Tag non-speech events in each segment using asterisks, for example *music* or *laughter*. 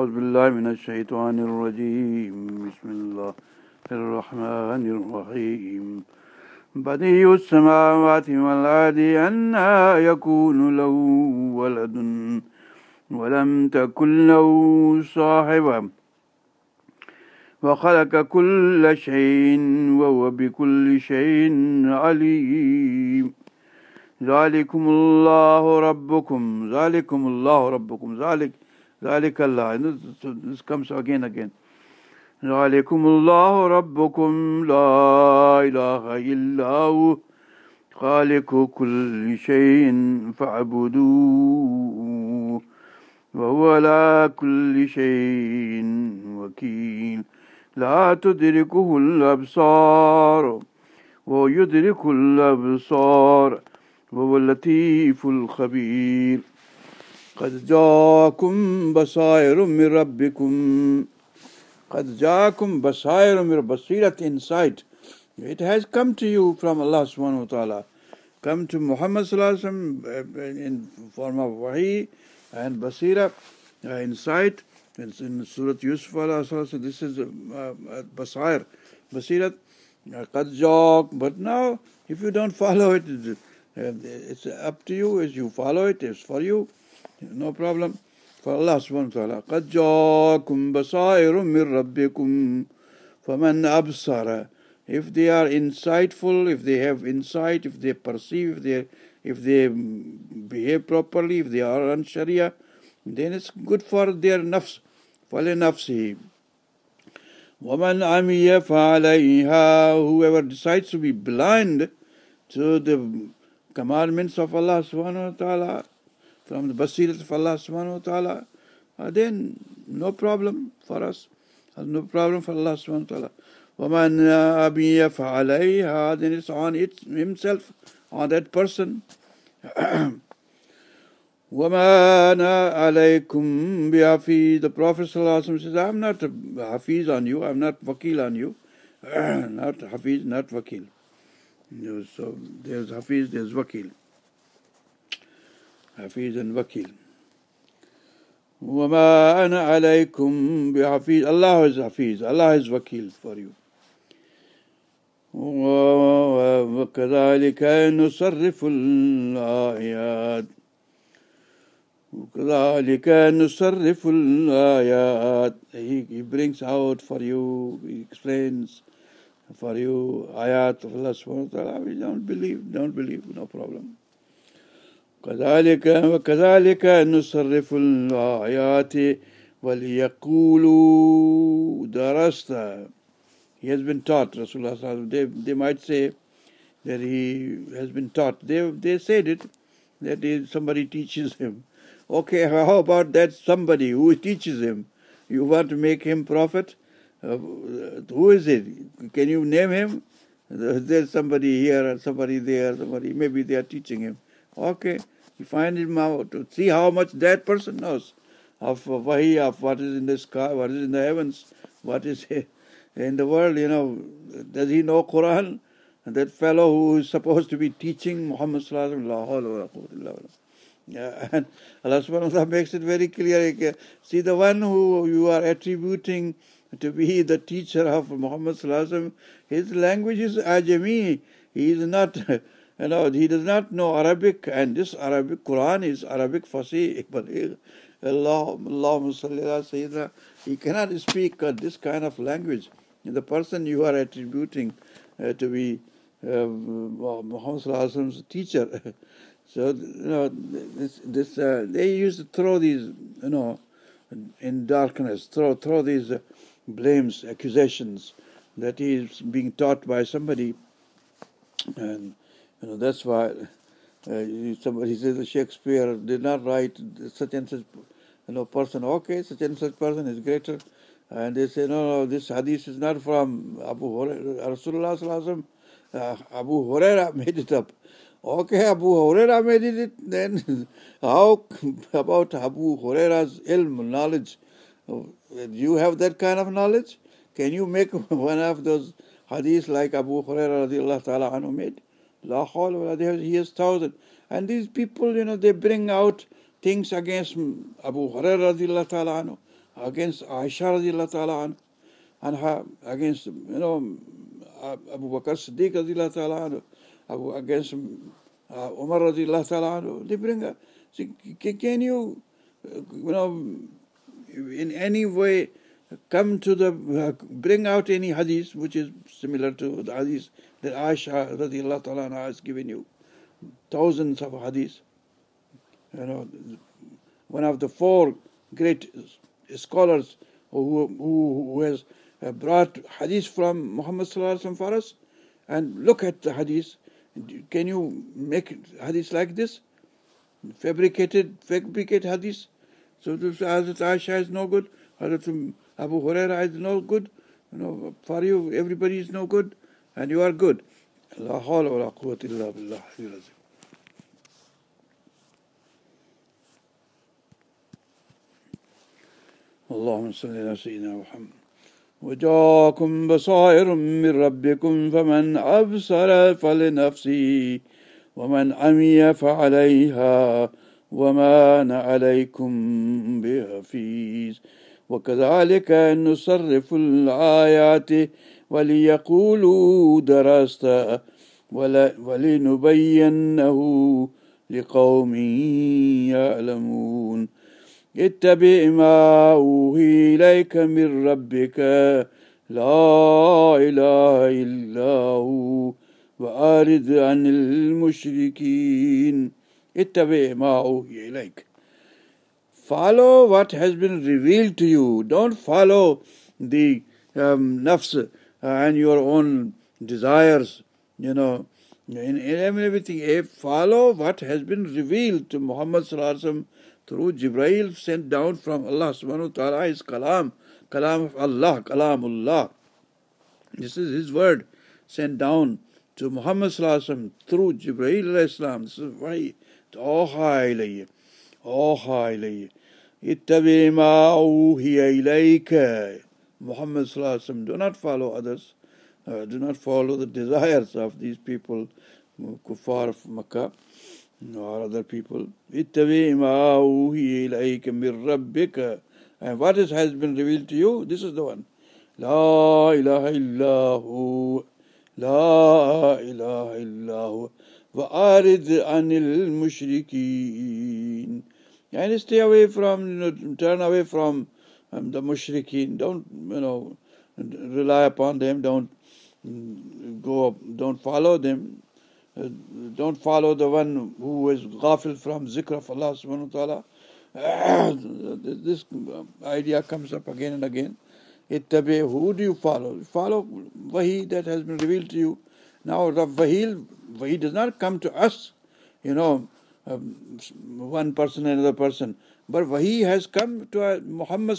أعوذ بالله من الشيطان الرجيم. بسم الله الرحمن الرحيم. بديع السماوات والأرض أنى يكون له ولد ولم تكن له صاحبة. وخلق كل شيء وهو بكل شيء عليم. ذلكم الله ربكم. ذلكم الله ربكم. ذلك ذلك الله. This comes again again. ذلكم الله ربكم. لا إله إلا هو. خالق كل شيء فاعبدوه. وهو على كل شيء وكيل. لا تدركه الأبصار. ويدرك الأبصار. وهو اللطيف الخبير. قد جاءكم بصائر من ربكم قد جاءكم بصائر من بصيرة insight it has come to you from Allah subhanahu wa ta'ala come to Muhammad sallallahu alaihi wasallam in form of wahi and basira uh, insight it's in Surah Yusuf Allah so this is uh, uh, basair basirat uh, qad jaq but now if you don't follow it it's up to you as you follow it it's for you no problem for Allah subhanahu wa ta'ala قد جاءكم بصائر من ربكم فمن أبصر if they are insightful if they have insight if they perceive if they if they behave properly if they are on sharia then it's good for their nafs فلنفسه ومن عمي فعليها whoever decides to be blind to the commandments of Allah subhanahu wa ta'ala from the basirat of Allah subhanahu wa ta'ala, uh, then no problem for us. Uh, no problem for Allah subhanahu wa ta'ala. وَمَنْ أَبِيَ فَعَلَيْهَا Then it's on it, himself, on that person. *coughs* وَمَا أَنَا عَلَيْكُمْ بِحَفِيظ The Prophet says, I'm not hafiz on you, I'm not wakil on you. not *coughs* hafiz, not wakil. So there's hafiz, there's wakil. حفيظ وكيل وما أنا عليكم بحفيظ Allah is حفيظ Allah is وكيل for you وكذلك نصرف الآيات وكذلك نصرف الآيات he, he brings out for you he explains for you ayat of Allah subhanahu wa ta'ala we don't believe don't believe no problem كذلك وكذلك نصرف الآيات وليقولوا درست He has been taught, Rasulullah they, they might say that he has been taught. They, they said it, that he, somebody teaches him. Okay, how about that somebody who teaches him? You want to make him prophet? Uh, who is it? Can you name him? There's somebody here, somebody there, somebody, maybe they are teaching him. Okay, you find him out to see how much that person knows of wahi, of what is in the sky, what is in the heavens, what is in the world, you know. Does he know Quran? And that fellow who is supposed to be teaching Muhammad Sallallahu yeah, and Allah subhanahu wa ta'ala makes it very clear. See, the one who you are attributing to be the teacher of Muhammad Sallallahu his language is Ajami. He is not *laughs* You know, he does not know Arabic, and this Arabic Quran is Arabic Fasih, Allah, Sayyidina. He cannot speak uh, this kind of language. The person you are attributing uh, to be uh, Muhammad's teacher. *laughs* so, you know, this, this uh, they used to throw these, you know, in darkness, throw, throw these uh, blames, accusations that he is being taught by somebody. And you know, that's why uh, somebody says Shakespeare did not write such and such you know, person. Okay, such and such person is greater. And they say, no, no, this hadith is not from Abu Hurairah. Rasulullah uh, Abu Huraira *laughs* made it up. Okay, Abu Huraira made it, then *laughs* how *laughs* about Abu Huraira's ilm, knowledge? Do you have that kind of knowledge? Can you make one of those hadiths like Abu Huraira radiallahu ta'ala anhu made? La he has thousand. And these people, you know, they bring out things against Abu Hurairah against Aisha ta'ala anha, against, you know, Abu Bakr Siddiq against uh, Umar. They bring a, see, can you, you know, in any way come to the, uh, bring out any hadith which is similar to the hadith that Aisha radiallahu ta'ala has given you. Thousands of hadith. You know, one of the four great scholars who, who, who has uh, brought hadith from Muhammad sallallahu for us, and look at the hadith. Can you make hadith like this? Fabricated, fabricated hadith. So Hazrat Aisha is no good. Hazrat Abu Huraira is no good. You know, for you, everybody is no good, and you are good. La hawla wa la quwwata illa billah. اللهم صل على سيدنا محمد وجاءكم بصائر من ربكم فمن أبصر فلنفسه ومن عمي فعليها وما أنا عليكم بحفيظ وكذلك نصرف الآيات وليقولوا درست ولنبينه لقوم يعلمون. اتبع ما أوهي إليك من ربك لا إله إلا هو وأعرض عن المشركين. اتبع ما أوهي إليك. Follow what has been revealed to you. Don't follow the um, nafs uh, and your own desires, you know. In, in everything, eh, follow what has been revealed to Muhammad Sallallahu Alaihi Wasallam through Jibreel sent down from Allah subhanahu wa ta'ala, his kalam, kalam of Allah, kalamullah. This is his word sent down to Muhammad Sallallahu Alaihi Wasallam through Jibreel. This is wahi. Oh, Oha ilayya. Oha ilayya. اتبع ما أوحي إليك Muhammad sallallahu do not follow others uh, do not follow the desires of these people kuffar of Makkah or other people. And what is, has been revealed to you? This is the one. La ilaha illahu. La ilaha illahu. وَأَعْرِضْ عَنِ الْمُشْرِكِينَ and stay away from, you know, turn away from um, the mushrikeen. Don't, you know, rely upon them. Don't go, up, don't follow them. Uh, don't follow the one who is ghafil from zikr of Allah subhanahu wa ta'ala. *coughs* this idea comes up again and again. Ittabi, who do you follow? Follow wahi that has been revealed to you. Now, the wahi, wahi does not come to us, you know, one person, another person. But wahi has come to uh, Muhammad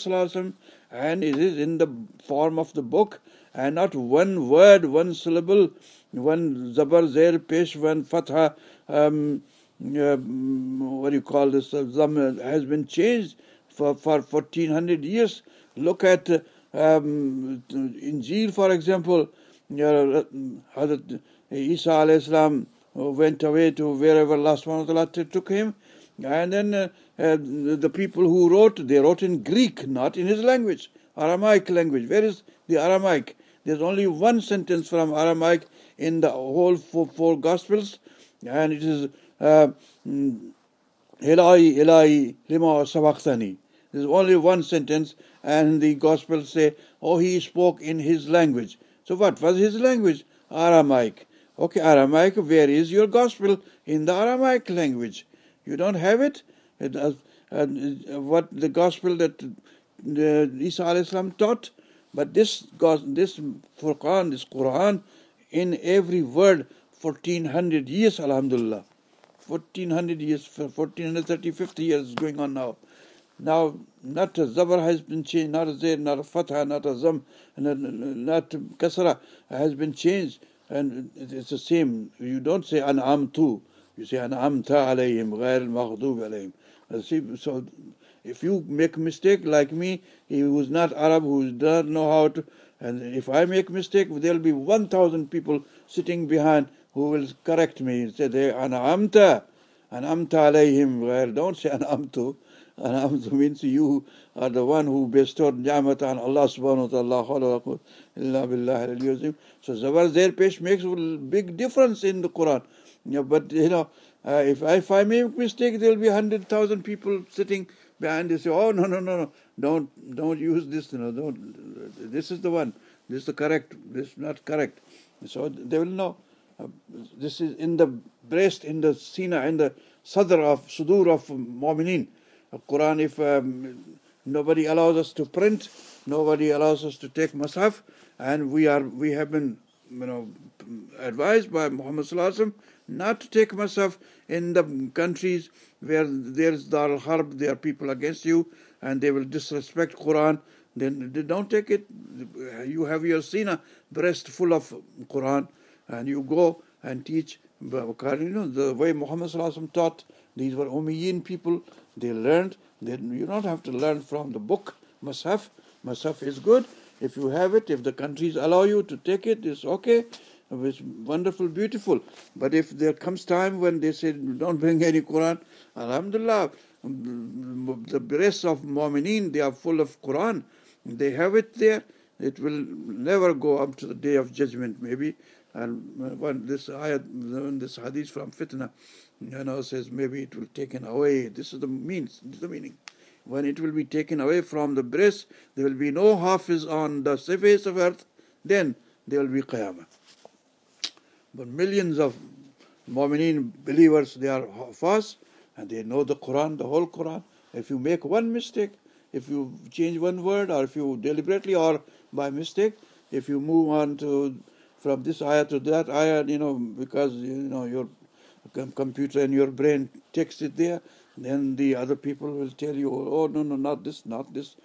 and it is in the form of the book and not one word, one syllable one zabar, zair, pesh, one fatha, um, uh, what do you call this, uh, has been changed for, for 1400 years. Look at um, Injil, for example. Uh, Hazrat Isa alayhi salam went away to wherever Allah subhanahu wa ta'ala took him. And then uh, uh, the people who wrote, they wrote in Greek, not in his language, Aramaic language. Where is the Aramaic? There's only one sentence from Aramaic in the whole four, four Gospels, and it is uh, Elai, Elai, lima sabachthani. There's only one sentence, and the Gospels say, oh, he spoke in his language. So what was his language? Aramaic. Okay, Aramaic, where is your Gospel? In the Aramaic language. You don't have it? it uh, uh, what the Gospel that uh, Isa taught? But this, this Furqan, this Quran, in every word 1400 years, Alhamdulillah. 1400 years, 1430, 50 years going on now. Now, not a zabar has been changed, not a zair, not a fatha, not a zam, not, not kasra has been changed, and it's the same. You don't say an'amtu, you say an'amta alayhim, ghair al-maghdub alayhim. So, if you make a mistake like me, he was not Arab, who does not know how to and if I make mistake, there'll be 1,000 people sitting behind who will correct me and say, they an'amta, an'amta alayhim. Well, don't say an'amtu. *laughs* An'amtu means you are the one who bestowed ni'mat on Allah subhanahu wa ta'ala. So Zabar Zair Pesh makes a big difference in the Quran. Yeah, but you know, uh, if, I, if I make mistake, there will be 100,000 people sitting behind say, oh, no, no, no, no, don't, don't use this, you know, don't, this is the one, this is the correct, this is not correct. So they will know. Uh, this is in the breast, in the sina, in the sadr of, sudur of mu'mineen. Quran, if um, nobody allows us to print, nobody allows us to take masaf, and we are, we have been, you know, advised by Muhammad Sallallahu not to take masaf in the countries where there is Dar al-Harb, there are people against you, and they will disrespect Quran, then they don't take it. You have your sina breast full of Quran, and you go and teach. You know, the way Muhammad Sallallahu taught, these were Umayyin people, they learned. They, you don't have to learn from the book, Masaf. Masaf is good. If you have it, if the countries allow you to take it, it's okay. It's wonderful, beautiful. But if there comes time when they say, don't bring any Quran, Alhamdulillah, the rest of Mu'mineen, they are full of Quran. They have it there. It will never go up to the day of judgment, maybe. And when this ayat, when this hadith from fitna, you says maybe it will taken away. This is the means, this is the meaning. When it will be taken away from the breast, there will be no hafiz on the surface of earth, then there will be qiyamah. But millions of Mu'mineen believers, they are fast and they know the Quran, the whole Quran. If you make one mistake, if you change one word, or if you deliberately or by mistake, if you move on to from this ayah to that ayah, you know, because you know your computer and your brain takes it there, then the other people will tell you, oh no no not this, not this,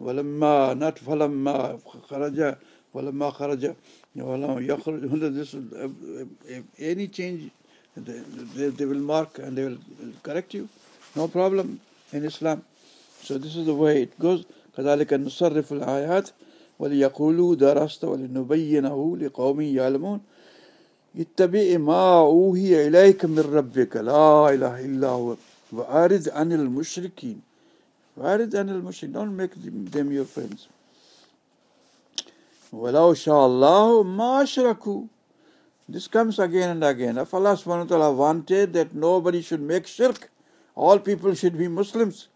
walamma, not falamma kharaja, walamma kharaja. This, if any change, they, they will mark and they will correct you. No problem in Islam. So this is the way it goes. كذلك نصرف الآيات وليقولوا درست ولنبينه لقوم يعلمون اتبع ما أوهي إليك من ربك لا إله إلا هو وأعرض عن المشركين وأعرض عن المشركين don't make them your friends وَلَوْ شَاءَ اللَّهُ مَا أَشْرَكُوا This comes again and again. If Allah subhanahu wa ta'ala wanted that nobody should make shirk, all people should be Muslims,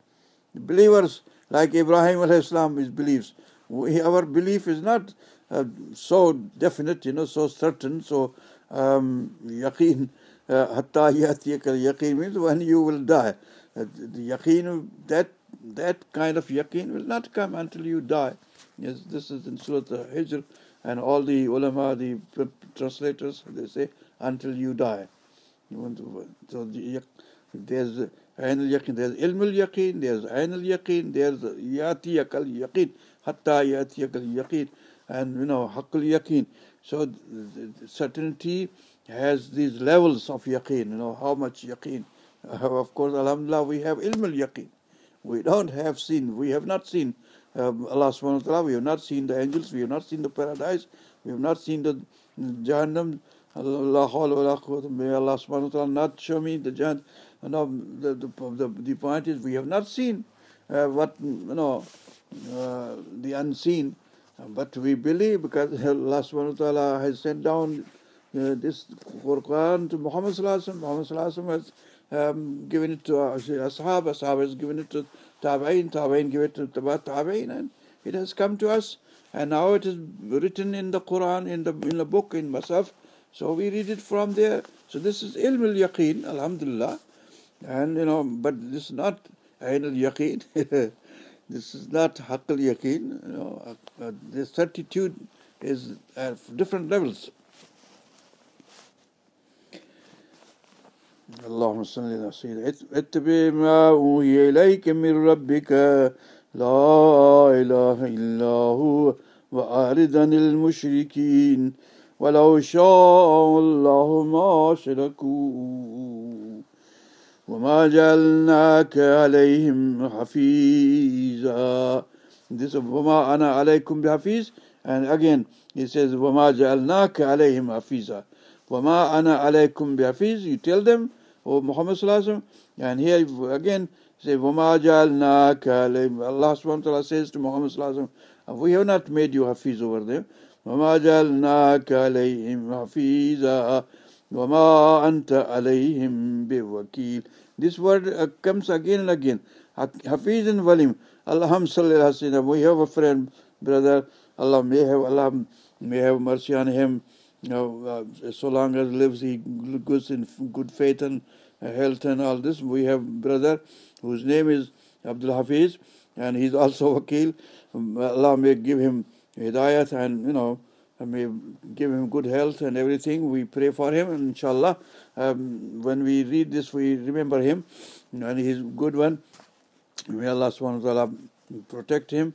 believers, like Ibrahim alayhi salam is believes. We, our belief is not uh, so definite, you know, so certain, so um, yaqeen, uh, hatta yatiyakal yaqeen means when you will die. Uh, the yaqeen, that, that kind of yaqeen will not come until you die. Yes, this is in Surah Hijr, and all the ulama, the translators, they say, until you die. You want to, so the, there's Ain al-Yaqeen, there's Ilm al-Yaqeen, there's Ain al-Yaqeen, there's Yatiyak al-Yaqeen, Hatta Yatiyak al-Yaqeen, and you know, Haqq al-Yaqeen. So certainty has these levels of yaqeen, you know, how much yaqeen. Uh, *laughs* of course, alhamdulillah, we have ilm al-yaqeen. We don't have seen, we have not seen um, Allah subhanahu wa ta'ala. We have not seen the angels, we have not seen the paradise, we have not seen the Jahannam. Allah, may Allah subhanahu wa ta'ala not show me the Jahannam. No, the, the, the, the point is, we have not seen uh, what, you know, uh, the unseen, but we believe because *laughs* Allah subhanahu wa ta'ala has sent down uh, this Quran to Muhammad sallallahu Muhammad sallallahu has um, given it to Ashab, Ashab has given it to Tabain, Tabain give it to Tabain, and it has come to us. And now it is written in the Quran, in the in the book, in Masaf. So we read it from there. So this is ilm al yaqeen, alhamdulillah. And you know, but this is not ain al yaqeen. *laughs* this is not haqq al yaqeen. You know, uh, uh, this certitude is at different levels. اللهم صل على سيدنا اتبع ما أوحي إليك من ربك لا إله إلا هو وأعرض عن المشركين ولو شاء الله ما أشركوا وما جعلناك عليهم حفيظا This وما أنا عليكم بحفيظ and again he says وما جعلناك عليهم حفيظا وما أنا عليكم بحفيظ you tell them or Muhammad Sallallahu and here again Say, وَمَا جَعَلْنَاكَ عَلَيْهِمْ Allah subhanahu wa ta'ala says to Muhammad sallallahu we have not made you hafiz over there. وَمَا جَعَلْنَاكَ عَلَيْهِمْ حَفِيظًا This word uh, comes again and again. Hafiz and Wakil. Allahum We have a friend, brother. Allah may have, Allah may have mercy on him. You know, uh, so long as lives, he goes in good faith and uh, health and all this. We have brother whose name is Abdul Hafiz and he's also a *laughs* wakil. Um, Allah may give him hidayat and, you know, may give him good health and everything. We pray for him, and inshallah, um, when we read this, we remember him, and he's a good one. May Allah subhanahu wa ta'ala protect him.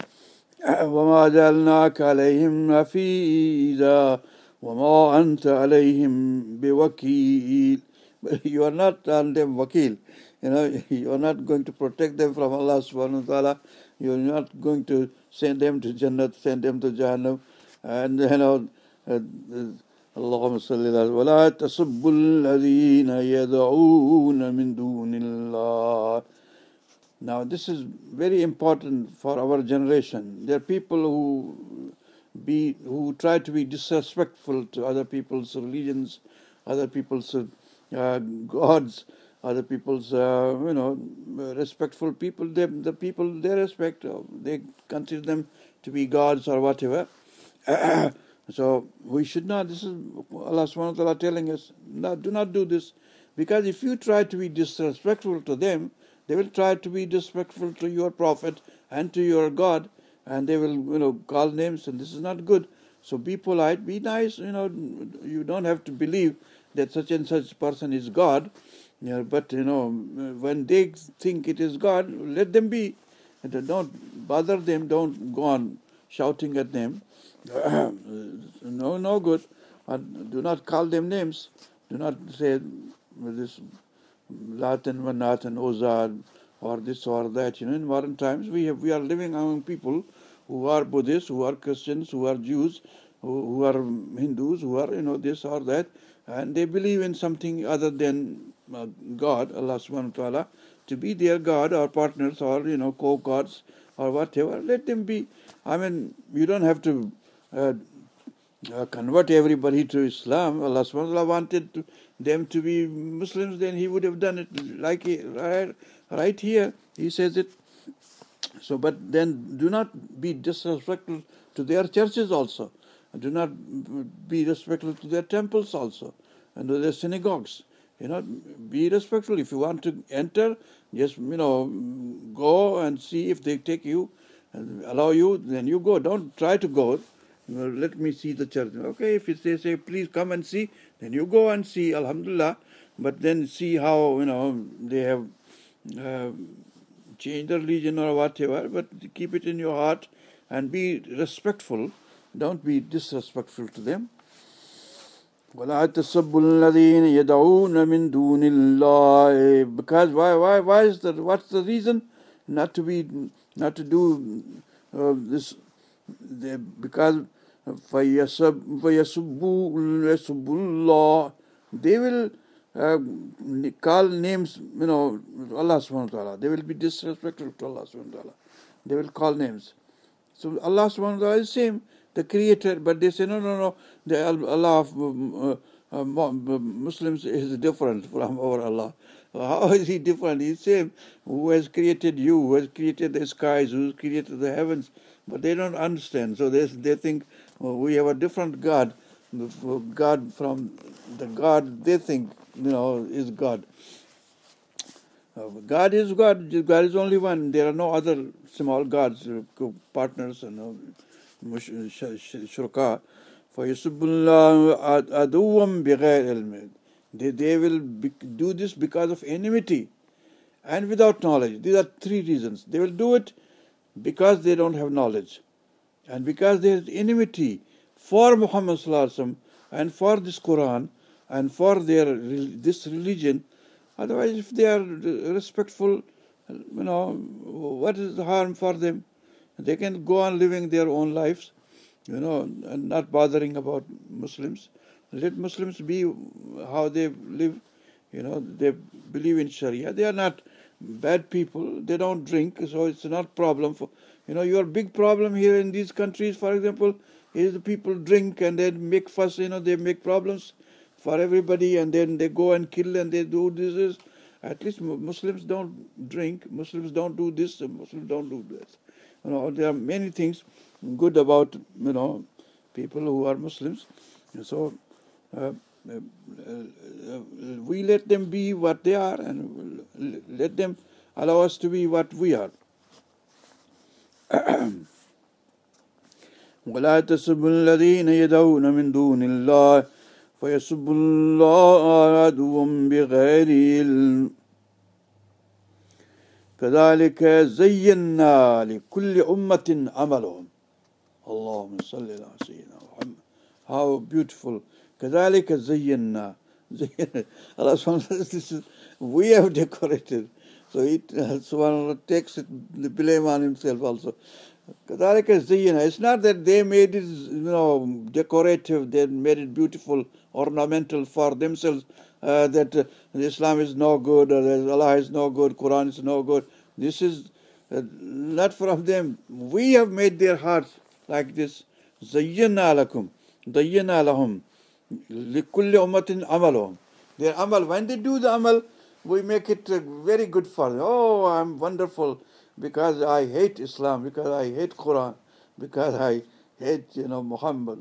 *coughs* وما جعلناك عليهم حفيظا وما أنت عليهم بوكيل *laughs* you are not on them wakil you know *laughs* you are not going to protect them from Allah subhanahu wa ta'ala you are not going to send them to Jannat send them to Jahannam and you know اللهم صل على ولا تسبوا الذين يدعون من دون الله Now this is very important for our generation. There are people who be who try to be disrespectful to other people's religions, other people's uh, gods, other people's uh, you know respectful people. They, the people they respect, uh, they consider them to be gods or whatever. *coughs* so we should not. This is Allah Subhanahu wa Taala telling us, not, do not do this, because if you try to be disrespectful to them, they will try to be disrespectful to your prophet and to your God, and they will, you know, call names, and this is not good. So be polite, be nice. You know, you don't have to believe that such and such person is God. You know, but you know, when they think it is God, let them be. Don't bother them. Don't go on shouting at them. *coughs* no, no good. do not call them names. Do not say this Lat and Manat and Uzza or this or that. You know, in modern times we have we are living among people who are Buddhists, who are Christians, who are Jews, who, who are Hindus, who are you know this or that, and they believe in something other than uh, God, Allah Subhanahu wa Taala, to be their God or partners or you know co-gods or whatever. Let them be. I mean, you don't have to. Uh, uh, convert everybody to Islam. Allah subhanahu wa ta'ala wanted to, them to be Muslims, then He would have done it like right, right here. He says it. So, but then do not be disrespectful to their churches also. Do not be respectful to their temples also and to their synagogues. You know, be respectful. If you want to enter, just you know, go and see if they take you, and allow you, then you go. Don't try to go well, let me see the church. Okay, if they say, please come and see, then you go and see, Alhamdulillah. But then see how, you know, they have uh, changed the religion or whatever, but keep it in your heart and be respectful. Don't be disrespectful to them. ولا تسبوا الذين يدعون من دون الله because why why why is that what's the reason not to be not to do uh, this they, because اللَّهِ They will uh, call names, you know, Allah subhanahu wa ta'ala. They will be disrespectful to Allah subhanahu wa ta'ala. They will call names. So Allah subhanahu wa ta'ala is same, the creator, but they say, no, no, no, the Allah of uh, uh, Muslims is different from our *laughs* Allah. How is he different? He's same who has created you, who has created the skies, who has created the heavens. But they don't understand. So they, they think we have a different God. God from the God they think you know is God. Uh, God is God. God is only one. There are no other small gods, uh, partners, and shurka. For Yusubullah aduwam bighair They they will do this because of enmity and without knowledge. These are three reasons. They will do it because they don't have knowledge and because there is enmity for Muhammad and for this Quran and for their this religion. Otherwise, if they are respectful, you know, what is the harm for them? They can go on living their own lives, you know, and not bothering about Muslims. Let Muslims be how they live. You know, they believe in Sharia. They are not bad people, they don't drink, so it's not problem for, you know, your big problem here in these countries, for example, is the people drink and they make fuss, you know, they make problems for everybody and then they go and kill and they do this. this. At least Muslims don't drink, Muslims don't do this, Muslims don't do this. You know, there are many things good about, you know, people who are Muslims. So, uh, uh, uh, we let them be what they are and let them allow us to be what we are. *clears throat* ولا تسبوا الذين يدعون من دون الله فيسبوا الله عدوا بغير علم. كذلك زينا لكل أمة عملهم. اللهم صل على سيدنا محمد. How beautiful. كذلك زينا. *laughs* Allah this is, we have decorated. So it, uh, subhanAllah takes it, the blame on himself also. كذلك زينا. It's not that they made it, you know, decorative, they made it beautiful, ornamental for themselves, uh, that uh, Islam is no good, or Allah is no good, Quran is no good. This is uh, not from them. We have made their hearts like this. زينا لكم زينا لهم لِكُلِّ أُمَّةٍ عَمَلُهُم Their amal, when they do the amal, we make it uh, very good for them. Oh, I'm wonderful because I hate Islam, because I hate Quran, because I hate, you know, Muhammad,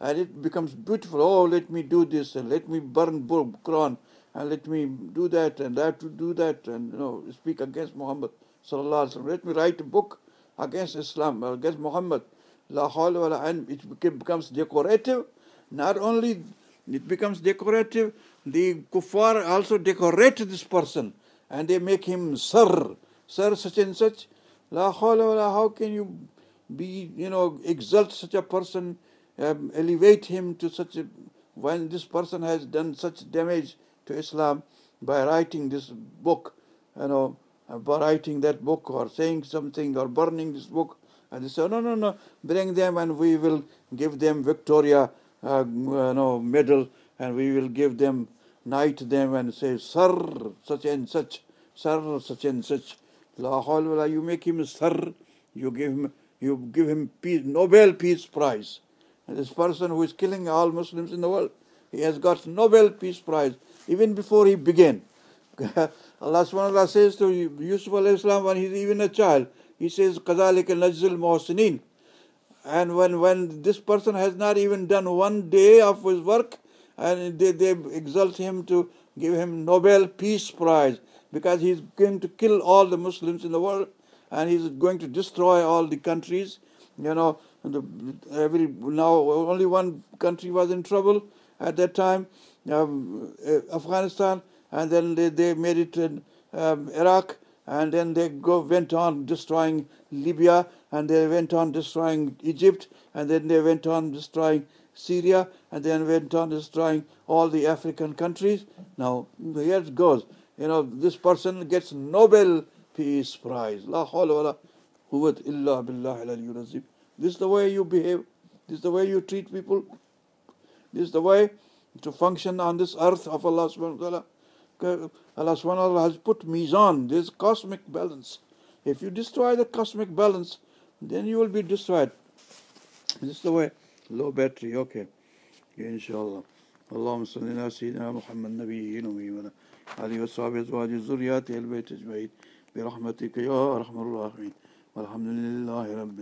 and it becomes beautiful. Oh, let me do this and let me burn Quran and let me do that and I have to do that and, you know, speak against Muhammad. Let me write a book against Islam, against Muhammad. La hawla and it becomes decorative. Not only it becomes decorative, the kuffar also decorate this person and they make him sir, sir such and such. La hawla how can you be, you know, exalt such a person, um, elevate him to such a, when this person has done such damage to Islam by writing this book, you know, by writing that book or saying something or burning this book. And they say, no, no, no, bring them and we will give them Victoria uh, no, medal and we will give them, knight them and say, Sir, such and such, Sir, such and such. La hawla, you make him Sir, you give him, you give him peace, Nobel Peace Prize. And this person who is killing all Muslims in the world, he has got Nobel Peace Prize even before he began. *laughs* Allah subhanahu wa ta'ala says to Yusuf al-Islam when he's even a child, he says, كَذَلِكَ نَجْزِل مُحْسِنِينَ And when, when this person has not even done one day of his work, and they, they exalt him to give him Nobel Peace Prize, because he's going to kill all the Muslims in the world, and he's going to destroy all the countries. You know, the, every now only one country was in trouble at that time, um, Afghanistan, and then they, they made it in um, Iraq, and then they go went on destroying Libya, and they went on destroying Egypt, and then they went on destroying Syria, and then went on destroying all the African countries. Now here it goes. You know, this person gets Nobel Peace Prize. La This is the way you behave. This is the way you treat people. This is the way to function on this earth of Allah subhanahu wa ta'ala. Allah subhanahu wa ta'ala has put mizan, this cosmic balance. If you destroy the cosmic balance, then you will be destroyed. This is the way. Low battery, okay. Yeah, inshallah. اللهم صل على سيدنا محمد نبي الأمي وعلى آله وصحبه أزواجه ذرياته البيت أجمعين برحمتك يا أرحم الراحمين والحمد لله رب